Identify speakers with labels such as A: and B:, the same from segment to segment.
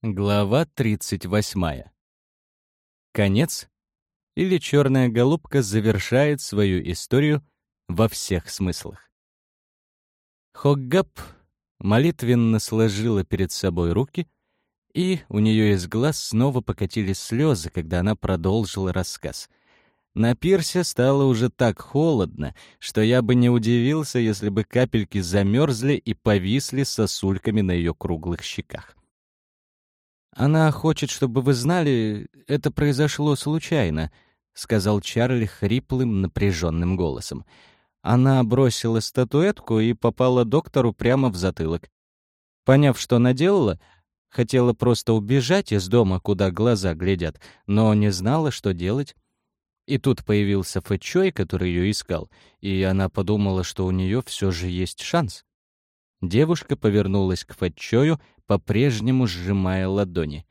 A: Глава 38. Конец или черная голубка завершает свою историю во всех смыслах. Хоггап молитвенно сложила перед собой руки, и у нее из глаз снова покатились слезы, когда она продолжила рассказ. На пирсе стало уже так холодно, что я бы не удивился, если бы капельки замерзли и повисли сосульками на ее круглых щеках. «Она хочет, чтобы вы знали, это произошло случайно», — сказал Чарли хриплым, напряженным голосом. Она бросила статуэтку и попала доктору прямо в затылок. Поняв, что наделала, хотела просто убежать из дома, куда глаза глядят, но не знала, что делать. И тут появился Фэчой, который ее искал, и она подумала, что у нее все же есть шанс. Девушка повернулась к Фэтчою, по-прежнему сжимая ладони.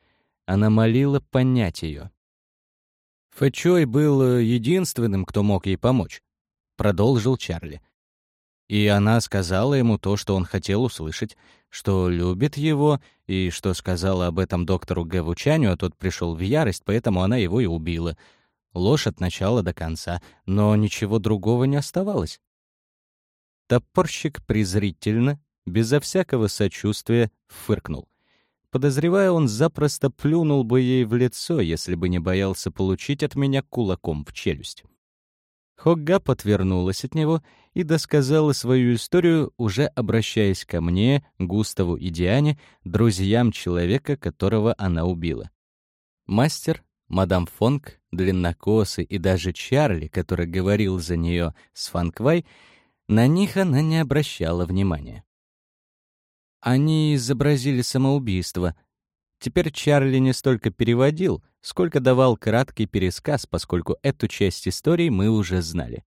A: Она молила понять ее. Фэтчой был э, единственным, кто мог ей помочь, продолжил Чарли. И она сказала ему то, что он хотел услышать, что любит его, и что сказала об этом доктору Гэвучаню, а тот пришел в ярость, поэтому она его и убила. Ложь от начала до конца, но ничего другого не оставалось. Топорщик презрительно безо всякого сочувствия фыркнул. Подозревая, он запросто плюнул бы ей в лицо, если бы не боялся получить от меня кулаком в челюсть. Хоггап отвернулась от него и досказала свою историю, уже обращаясь ко мне, Густаву и Диане, друзьям человека, которого она убила. Мастер, мадам Фонг, длиннокосы и даже Чарли, который говорил за нее с Фанквай, на них она не обращала внимания. Они изобразили самоубийство. Теперь Чарли не столько переводил, сколько давал краткий пересказ, поскольку эту часть истории мы уже знали.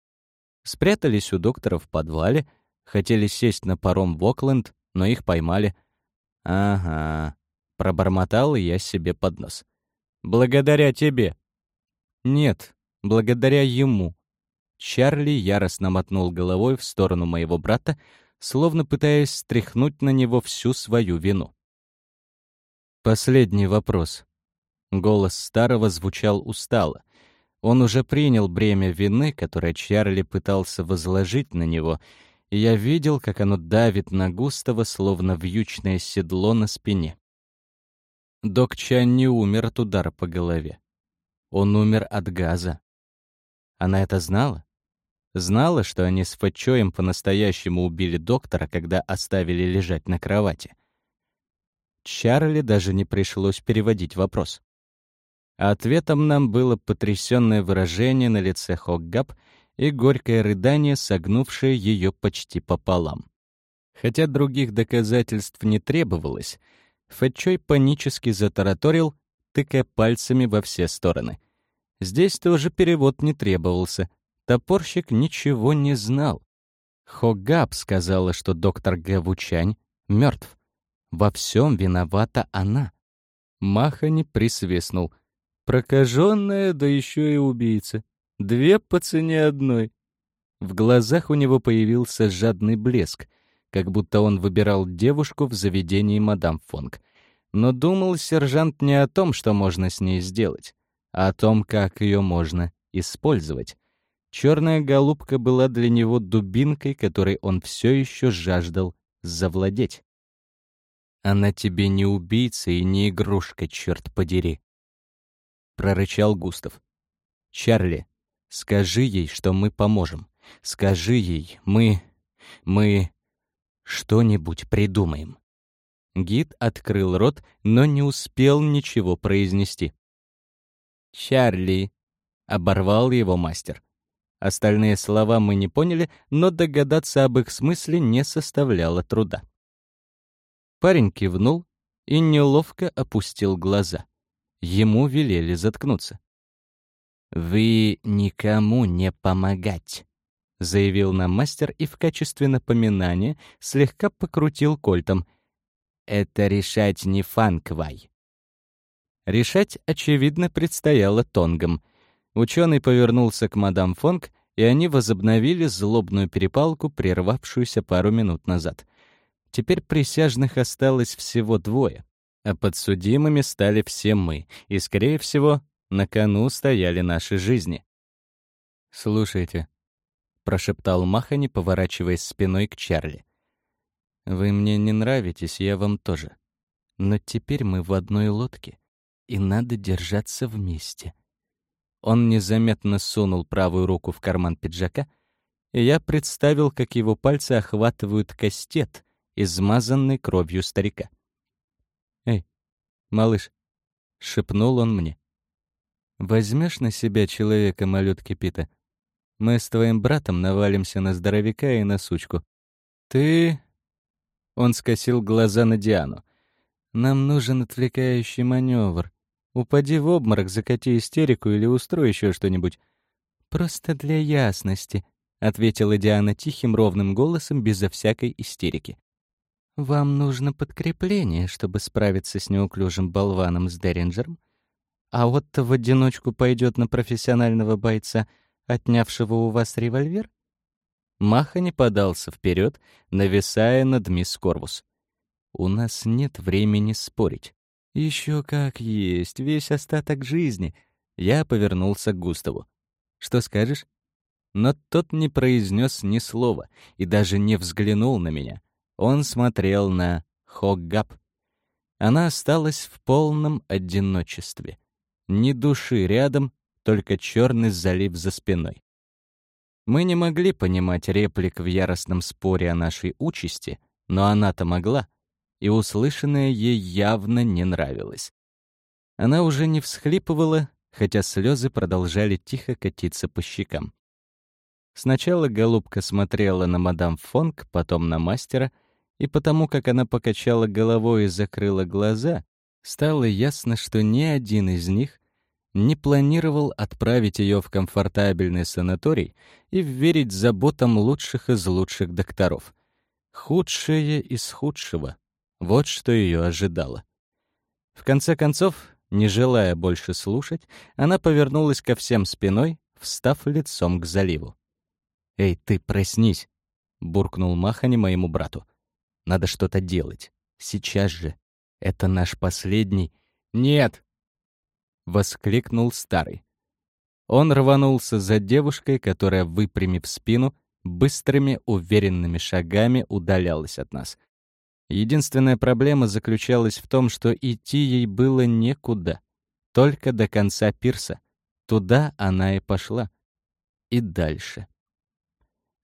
A: Спрятались у доктора в подвале, хотели сесть на паром в Окленд, но их поймали. «Ага», — пробормотал я себе под нос. «Благодаря тебе». «Нет, благодаря ему». Чарли яростно мотнул головой в сторону моего брата, словно пытаясь стряхнуть на него всю свою вину. Последний вопрос. Голос старого звучал устало. Он уже принял бремя вины, которое Чарли пытался возложить на него, и я видел, как оно давит на Густава, словно вьючное седло на спине. Док Чан не умер от удара по голове. Он умер от газа. Она это знала? Знала, что они с Фатчоем по-настоящему убили доктора, когда оставили лежать на кровати. Чарли даже не пришлось переводить вопрос. Ответом нам было потрясённое выражение на лице Хоггап и горькое рыдание, согнувшее её почти пополам. Хотя других доказательств не требовалось, Фэтчой панически затараторил, тыкая пальцами во все стороны. Здесь тоже перевод не требовался, Топорщик ничего не знал. Хогаб сказала, что доктор Гавучань мертв. Во всем виновата она. Махани присвистнул. Прокаженная, да еще и убийца. Две по цене одной. В глазах у него появился жадный блеск, как будто он выбирал девушку в заведении мадам Фонг. Но думал сержант не о том, что можно с ней сделать, а о том, как ее можно использовать. Черная голубка была для него дубинкой, которой он все еще жаждал завладеть. «Она тебе не убийца и не игрушка, черт подери!» Прорычал Густав. «Чарли, скажи ей, что мы поможем. Скажи ей, мы... мы... что-нибудь придумаем». Гид открыл рот, но не успел ничего произнести. «Чарли!» — оборвал его мастер. Остальные слова мы не поняли, но догадаться об их смысле не составляло труда. Парень кивнул и неловко опустил глаза. Ему велели заткнуться. «Вы никому не помогать», — заявил нам мастер и в качестве напоминания слегка покрутил кольтом. «Это решать не Фанквай». Решать, очевидно, предстояло тонгам — Ученый повернулся к мадам Фонг, и они возобновили злобную перепалку, прервавшуюся пару минут назад. Теперь присяжных осталось всего двое. А подсудимыми стали все мы, и, скорее всего, на кону стояли наши жизни. «Слушайте», — прошептал Махани, поворачиваясь спиной к Чарли. «Вы мне не нравитесь, я вам тоже. Но теперь мы в одной лодке, и надо держаться вместе». Он незаметно сунул правую руку в карман пиджака, и я представил, как его пальцы охватывают кастет, измазанный кровью старика. «Эй, малыш», — шепнул он мне, — «возьмешь на себя человека малютки Пита? Мы с твоим братом навалимся на здоровяка и на сучку. Ты...» Он скосил глаза на Диану. «Нам нужен отвлекающий маневр. Упади в обморок, закати истерику или устрой еще что-нибудь. Просто для ясности», — ответила Диана тихим ровным голосом, безо всякой истерики. «Вам нужно подкрепление, чтобы справиться с неуклюжим болваном с Деринджером? А Отто в одиночку пойдет на профессионального бойца, отнявшего у вас револьвер?» Маха не подался вперед, нависая над мисс Корвус. «У нас нет времени спорить. Еще как есть, весь остаток жизни». Я повернулся к Густаву. «Что скажешь?» Но тот не произнес ни слова и даже не взглянул на меня. Он смотрел на Хоггап. Она осталась в полном одиночестве. Ни души рядом, только черный залив за спиной. Мы не могли понимать реплик в яростном споре о нашей участи, но она-то могла, и услышанное ей явно не нравилось. Она уже не всхлипывала, хотя слезы продолжали тихо катиться по щекам. Сначала голубка смотрела на мадам Фонг, потом на мастера, и потому как она покачала головой и закрыла глаза, стало ясно, что ни один из них не планировал отправить ее в комфортабельный санаторий и вверить заботам лучших из лучших докторов. Худшее из худшего. Вот что ее ожидало. В конце концов, не желая больше слушать, она повернулась ко всем спиной, встав лицом к заливу. «Эй, ты проснись!» — буркнул Махани моему брату. «Надо что-то делать. Сейчас же. Это наш последний...» «Нет!» — воскликнул старый. Он рванулся за девушкой, которая, выпрямив спину, быстрыми, уверенными шагами удалялась от нас. Единственная проблема заключалась в том, что идти ей было некуда. Только до конца пирса. Туда она и пошла. И дальше.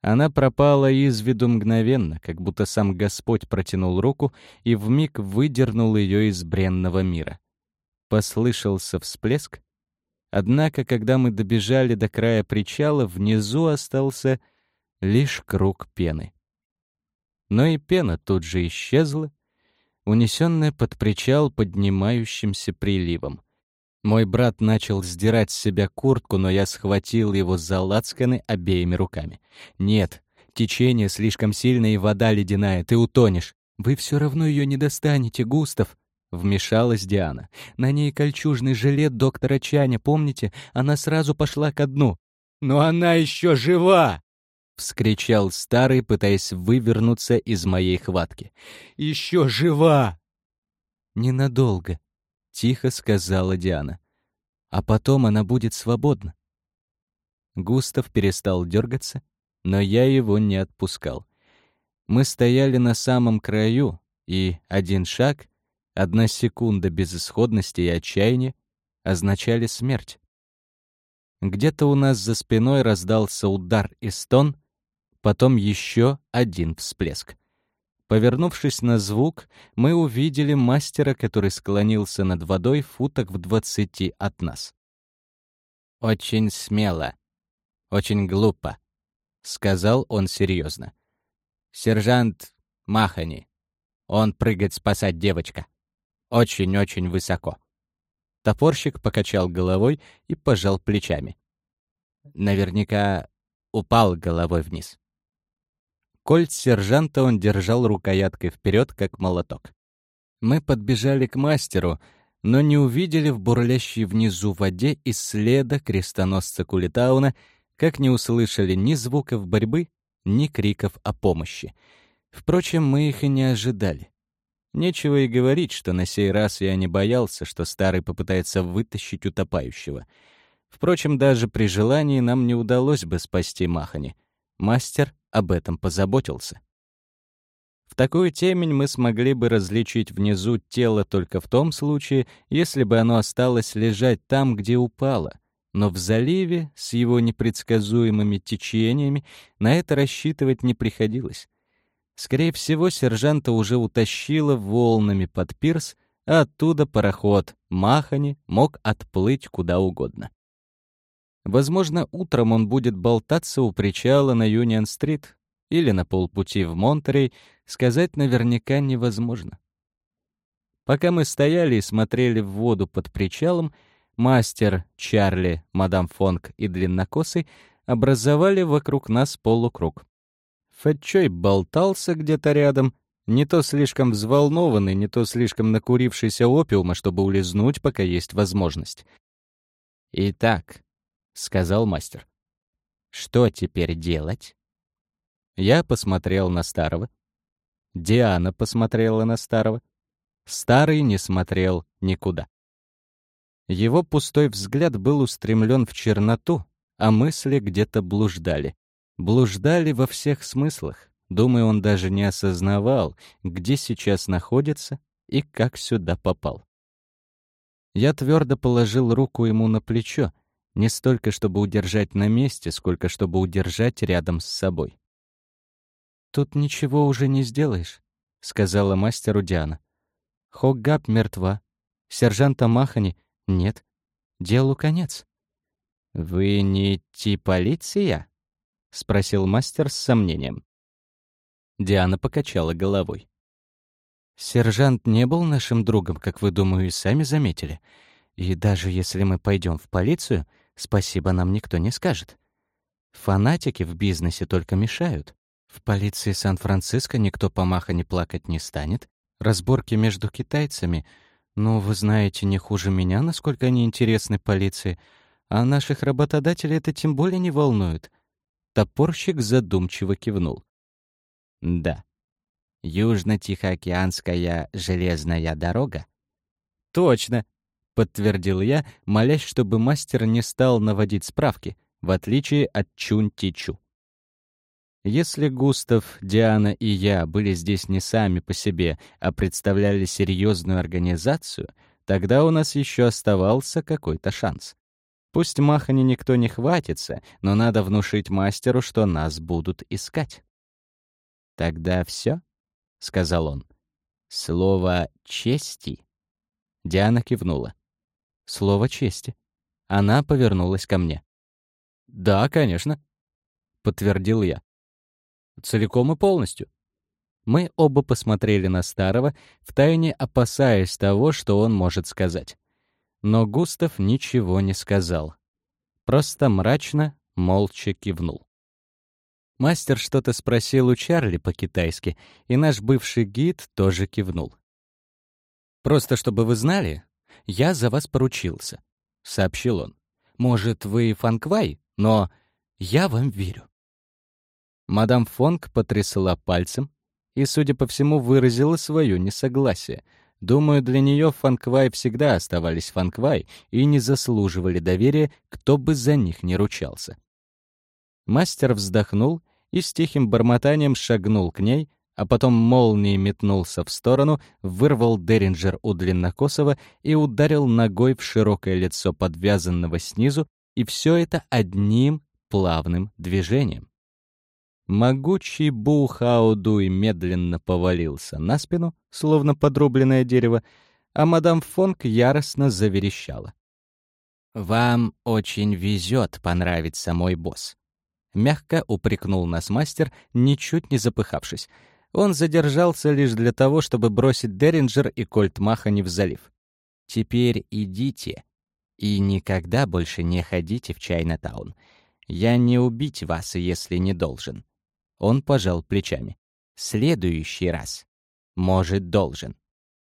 A: Она пропала из виду мгновенно, как будто сам Господь протянул руку и вмиг выдернул ее из бренного мира. Послышался всплеск. Однако, когда мы добежали до края причала, внизу остался лишь круг пены. Но и пена тут же исчезла, унесенная под причал поднимающимся приливом. Мой брат начал сдирать с себя куртку, но я схватил его за лацканы обеими руками. «Нет, течение слишком сильное и вода ледяная, ты утонешь. Вы все равно ее не достанете, Густав!» Вмешалась Диана. «На ней кольчужный жилет доктора Чаня, помните? Она сразу пошла ко дну». «Но она еще жива!» — вскричал старый, пытаясь вывернуться из моей хватки. «Еще жива!» «Ненадолго», тихо сказала Диана. А потом она будет свободна. Густав перестал дергаться, но я его не отпускал. Мы стояли на самом краю, и один шаг, одна секунда безысходности и отчаяния означали смерть. Где-то у нас за спиной раздался удар и стон, потом еще один всплеск. Повернувшись на звук, мы увидели мастера, который склонился над водой футок в двадцати от нас. «Очень смело. Очень глупо», — сказал он серьезно. «Сержант Махани. Он прыгает спасать девочка. Очень-очень высоко». Топорщик покачал головой и пожал плечами. Наверняка упал головой вниз. Кольт сержанта он держал рукояткой вперед, как молоток. Мы подбежали к мастеру, но не увидели в бурлящей внизу воде и следа крестоносца Кулитауна, как не услышали ни звуков борьбы, ни криков о помощи. Впрочем, мы их и не ожидали. Нечего и говорить, что на сей раз я не боялся, что старый попытается вытащить утопающего. Впрочем, даже при желании нам не удалось бы спасти Махани. Мастер об этом позаботился. В такую темень мы смогли бы различить внизу тело только в том случае, если бы оно осталось лежать там, где упало. Но в заливе с его непредсказуемыми течениями на это рассчитывать не приходилось. Скорее всего, сержанта уже утащило волнами под пирс, а оттуда пароход Махани мог отплыть куда угодно. Возможно, утром он будет болтаться у причала на Юнион-стрит или на полпути в Монтерей, сказать наверняка невозможно. Пока мы стояли и смотрели в воду под причалом, мастер, Чарли, мадам Фонг и Длиннокосый образовали вокруг нас полукруг. Фэтчой болтался где-то рядом, не то слишком взволнованный, не то слишком накурившийся опиума, чтобы улизнуть, пока есть возможность. «Итак», — сказал мастер, — «что теперь делать?» Я посмотрел на старого. Диана посмотрела на старого. Старый не смотрел никуда. Его пустой взгляд был устремлен в черноту, а мысли где-то блуждали. Блуждали во всех смыслах. Думаю, он даже не осознавал, где сейчас находится и как сюда попал. Я твердо положил руку ему на плечо, не столько чтобы удержать на месте, сколько чтобы удержать рядом с собой. «Тут ничего уже не сделаешь», — сказала мастеру Диана. «Хоггап мертва. Сержанта Махани нет. Делу конец». «Вы не ти полиция?» — спросил мастер с сомнением. Диана покачала головой. «Сержант не был нашим другом, как вы, думаю, и сами заметили. И даже если мы пойдем в полицию, спасибо нам никто не скажет. Фанатики в бизнесе только мешают. В полиции Сан-Франциско никто по не плакать не станет. Разборки между китайцами, ну, вы знаете, не хуже меня, насколько они интересны полиции, а наших работодателей это тем более не волнует. Топорщик задумчиво кивнул. Да. Южно-Тихоокеанская железная дорога? Точно, подтвердил я, молясь, чтобы мастер не стал наводить справки, в отличие от Чун-Тичу. Если Густав, Диана и я были здесь не сами по себе, а представляли серьезную организацию, тогда у нас еще оставался какой-то шанс. Пусть Махани никто не хватится, но надо внушить мастеру, что нас будут искать. «Тогда все?» — сказал он. «Слово «чести»?» Диана кивнула. «Слово «чести». Она повернулась ко мне. «Да, конечно», — подтвердил я. «Целиком и полностью». Мы оба посмотрели на старого, втайне опасаясь того, что он может сказать. Но Густав ничего не сказал. Просто мрачно, молча кивнул. Мастер что-то спросил у Чарли по-китайски, и наш бывший гид тоже кивнул. «Просто чтобы вы знали, я за вас поручился», — сообщил он. «Может, вы Фанквай, но я вам верю». Мадам Фонг потрясла пальцем и, судя по всему, выразила свое несогласие — Думаю, для нее Фанквай всегда оставались Фанквай и не заслуживали доверия, кто бы за них не ручался. Мастер вздохнул и с тихим бормотанием шагнул к ней, а потом молнией метнулся в сторону, вырвал Деринджер у Длиннокосова и ударил ногой в широкое лицо подвязанного снизу, и все это одним плавным движением. Могучий Бухаудуй медленно повалился на спину, словно подрубленное дерево, а мадам Фонг яростно заверещала. «Вам очень везет понравиться мой босс», — мягко упрекнул нас мастер, ничуть не запыхавшись. Он задержался лишь для того, чтобы бросить Деринджер и Кольт Махани в залив. «Теперь идите и никогда больше не ходите в Чайнатаун. Я не убить вас, если не должен». Он пожал плечами. «Следующий раз. Может, должен».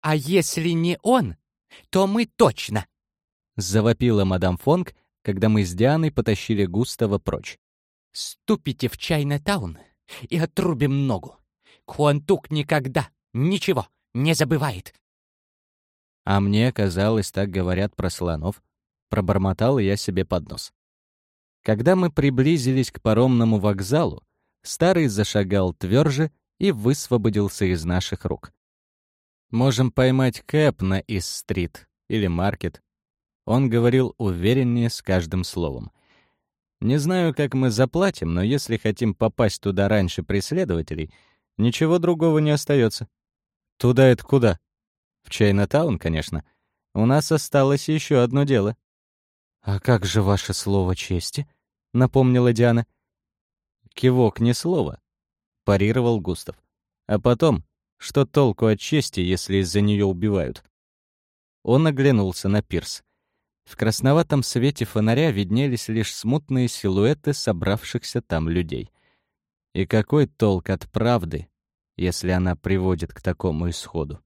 B: «А если не он, то мы точно!»
A: Завопила мадам Фонг, когда мы с Дианой потащили Густава прочь.
B: «Ступите в Чайна-таун и отрубим ногу. Куантук никогда, ничего, не забывает».
A: А мне казалось, так говорят про слонов. Пробормотал я себе под нос. Когда мы приблизились к паромному вокзалу, старый зашагал тверже и высвободился из наших рук. «Можем поймать Кэп на Ис-стрит или Маркет». Он говорил увереннее с каждым словом. «Не знаю, как мы заплатим, но если хотим попасть туда раньше преследователей, ничего другого не остается. «Туда это куда?» «В Чайна-таун, конечно. У нас осталось еще одно дело». «А как же ваше слово чести?» — напомнила Диана. «Кивок не слово», — парировал Густав. «А потом, что толку от чести, если из-за нее убивают?» Он оглянулся на пирс. В красноватом свете фонаря виднелись лишь смутные силуэты собравшихся там людей. И какой толк от правды, если она приводит к такому исходу?